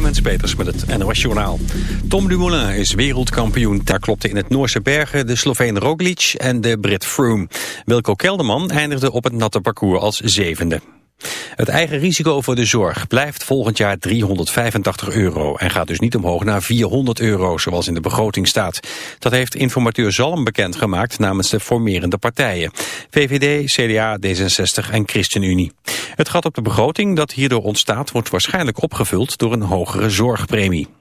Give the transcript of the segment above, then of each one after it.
Clemens Peters met het NOS Journaal. Tom Dumoulin is wereldkampioen. Daar klopte in het Noorse bergen de Sloveen Roglic en de Brit Froome. Wilco Kelderman eindigde op het natte parcours als zevende. Het eigen risico voor de zorg blijft volgend jaar 385 euro... en gaat dus niet omhoog naar 400 euro, zoals in de begroting staat. Dat heeft informateur Zalm bekendgemaakt namens de formerende partijen. VVD, CDA, D66 en ChristenUnie. Het gat op de begroting dat hierdoor ontstaat... wordt waarschijnlijk opgevuld door een hogere zorgpremie.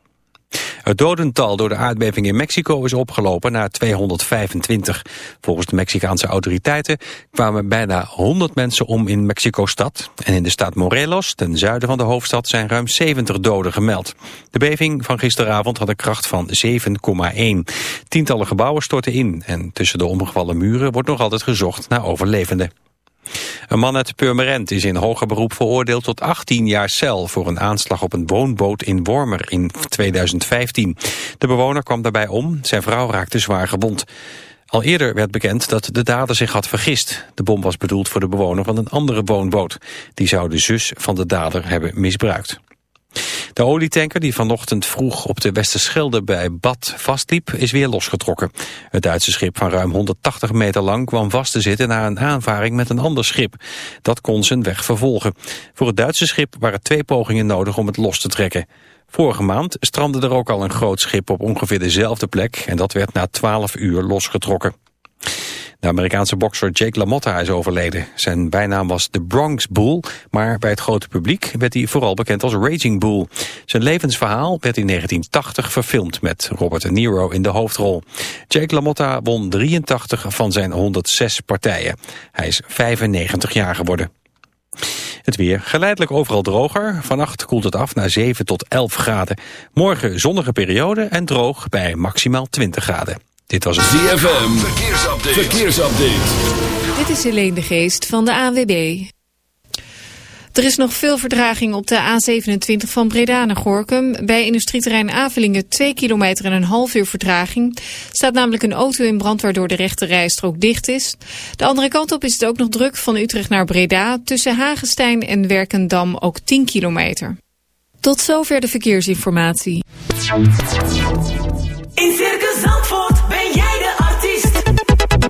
Het dodental door de aardbeving in Mexico is opgelopen naar 225. Volgens de Mexicaanse autoriteiten kwamen bijna 100 mensen om in Mexico-stad. En in de staat Morelos, ten zuiden van de hoofdstad, zijn ruim 70 doden gemeld. De beving van gisteravond had een kracht van 7,1. Tientallen gebouwen stortten in en tussen de omgevallen muren wordt nog altijd gezocht naar overlevenden. Een man uit Purmerend is in hoger beroep veroordeeld tot 18 jaar cel voor een aanslag op een woonboot in Wormer in 2015. De bewoner kwam daarbij om, zijn vrouw raakte zwaar gewond. Al eerder werd bekend dat de dader zich had vergist. De bom was bedoeld voor de bewoner van een andere woonboot. Die zou de zus van de dader hebben misbruikt. De olietanker die vanochtend vroeg op de Westerschelde bij Bad vastliep is weer losgetrokken. Het Duitse schip van ruim 180 meter lang kwam vast te zitten na een aanvaring met een ander schip. Dat kon zijn weg vervolgen. Voor het Duitse schip waren twee pogingen nodig om het los te trekken. Vorige maand strandde er ook al een groot schip op ongeveer dezelfde plek en dat werd na 12 uur losgetrokken. De Amerikaanse bokser Jake LaMotta is overleden. Zijn bijnaam was de Bronx Bull, maar bij het grote publiek werd hij vooral bekend als Raging Bull. Zijn levensverhaal werd in 1980 verfilmd met Robert De Niro in de hoofdrol. Jake LaMotta won 83 van zijn 106 partijen. Hij is 95 jaar geworden. Het weer geleidelijk overal droger. Vannacht koelt het af naar 7 tot 11 graden. Morgen zonnige periode en droog bij maximaal 20 graden. Dit was het ZFM. Verkeersupdate. Verkeersupdate. Dit is Helene de Geest van de ANWB. Er is nog veel verdraging op de A27 van Breda naar Gorkum. Bij industrieterrein Avelingen 2 kilometer en een half uur vertraging. staat namelijk een auto in brand waardoor de rechte rijstrook dicht is. De andere kant op is het ook nog druk van Utrecht naar Breda. Tussen Hagenstein en Werkendam ook 10 kilometer. Tot zover de verkeersinformatie. In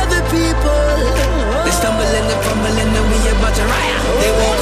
other people. They stumbling and fumbling, and we about to riot. They won't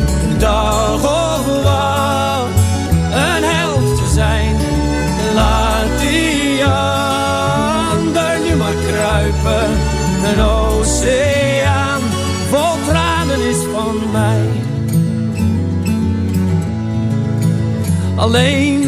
Alleen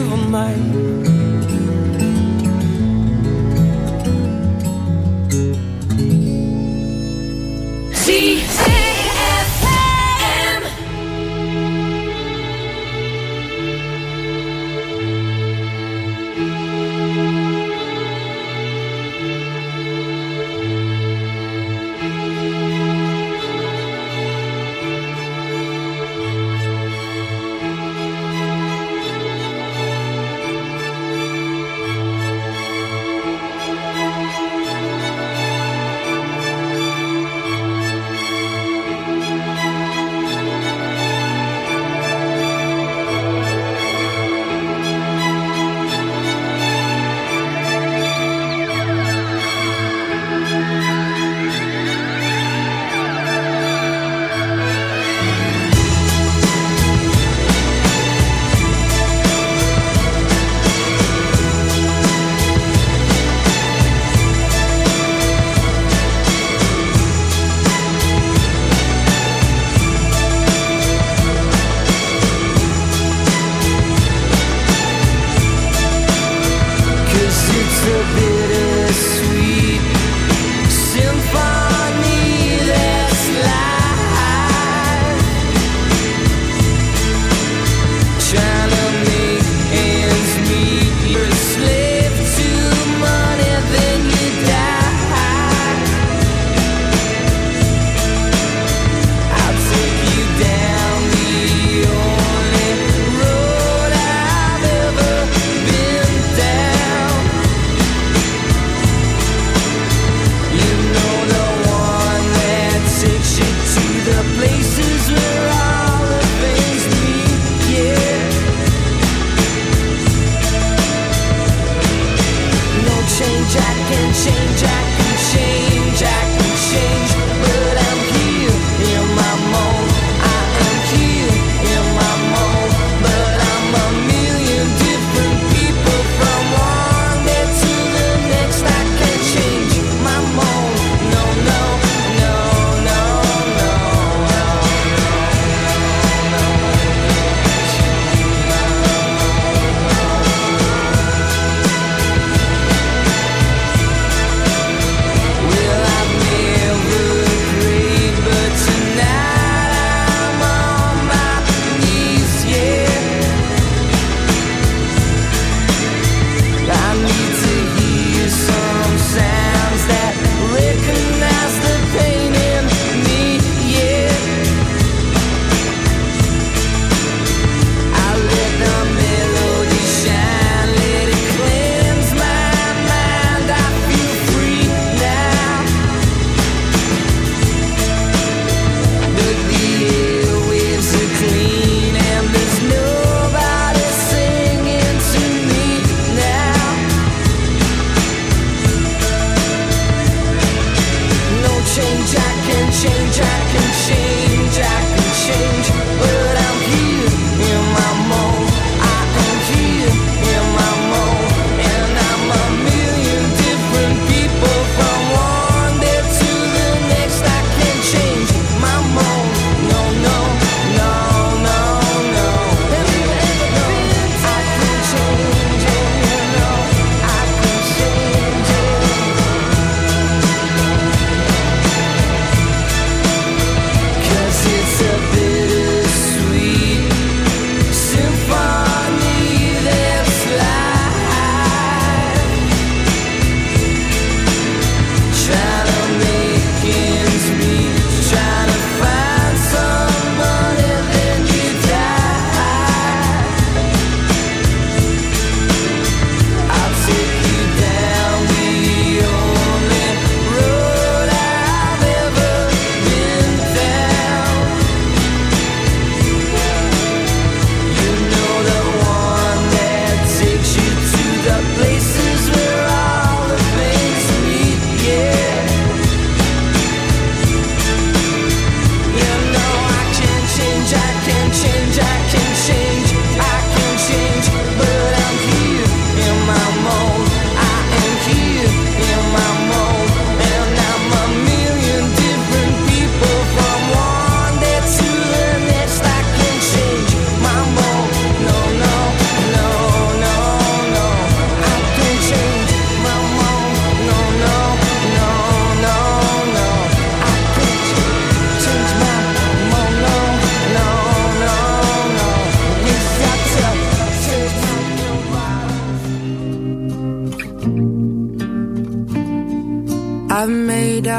bitter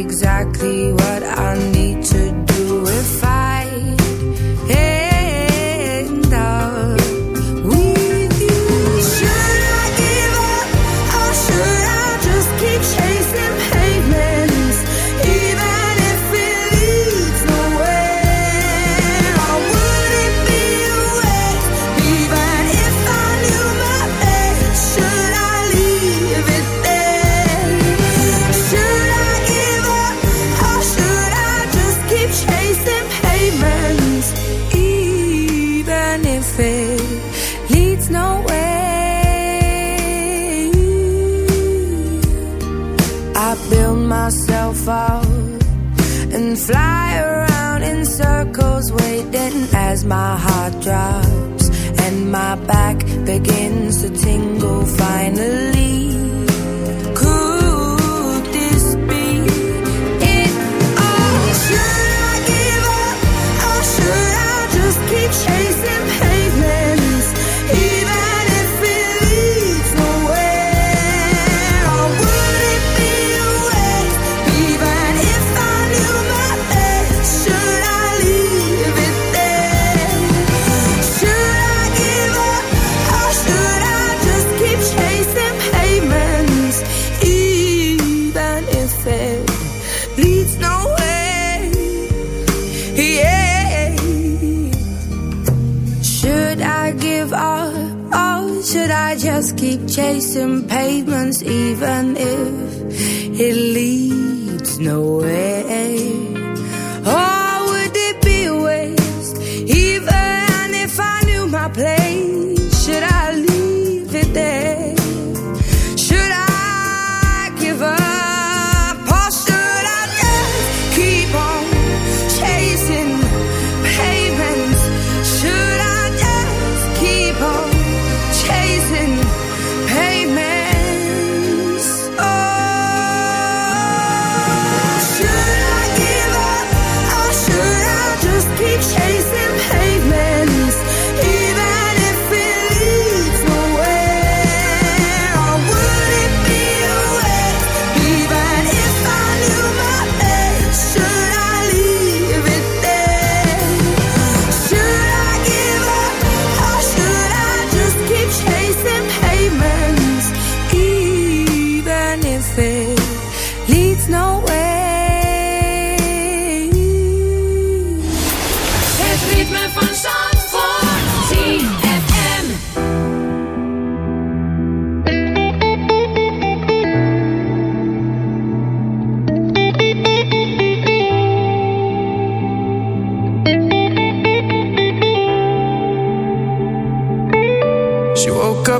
exactly what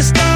Stop.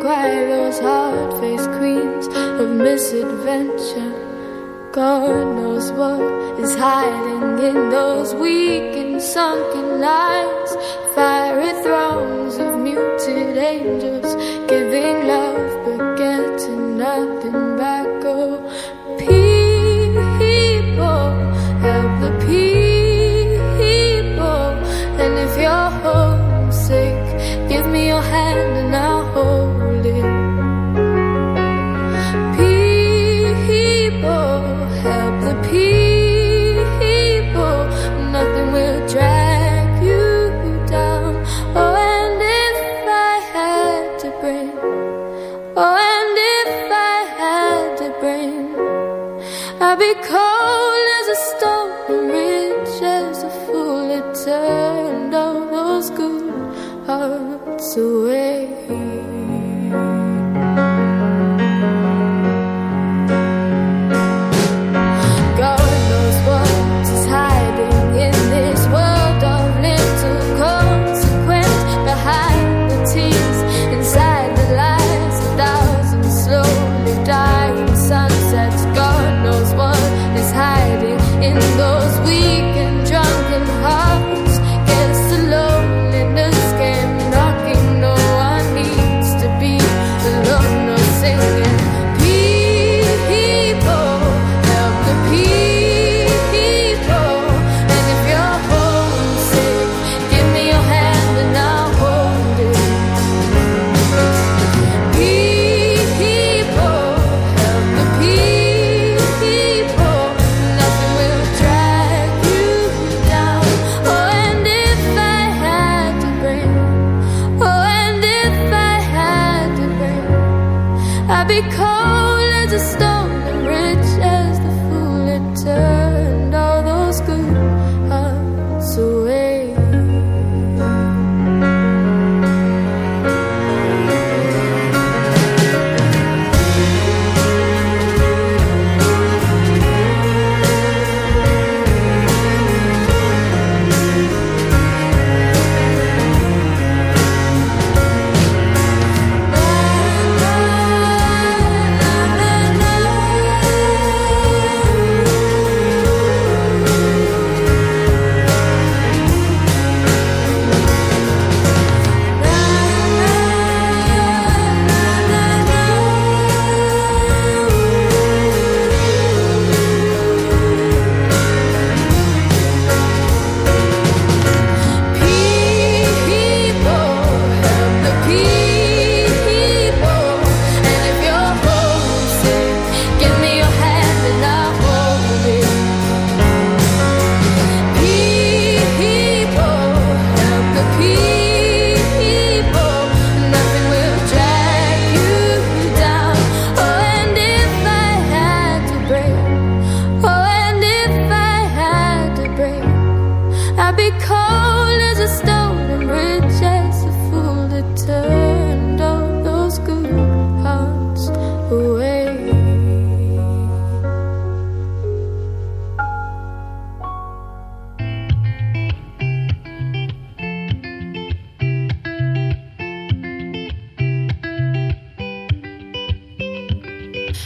cry those hard faced queens of misadventure. God knows what is hiding in those weak and sunken lines. Fiery thrones of muted angels giving love but getting none.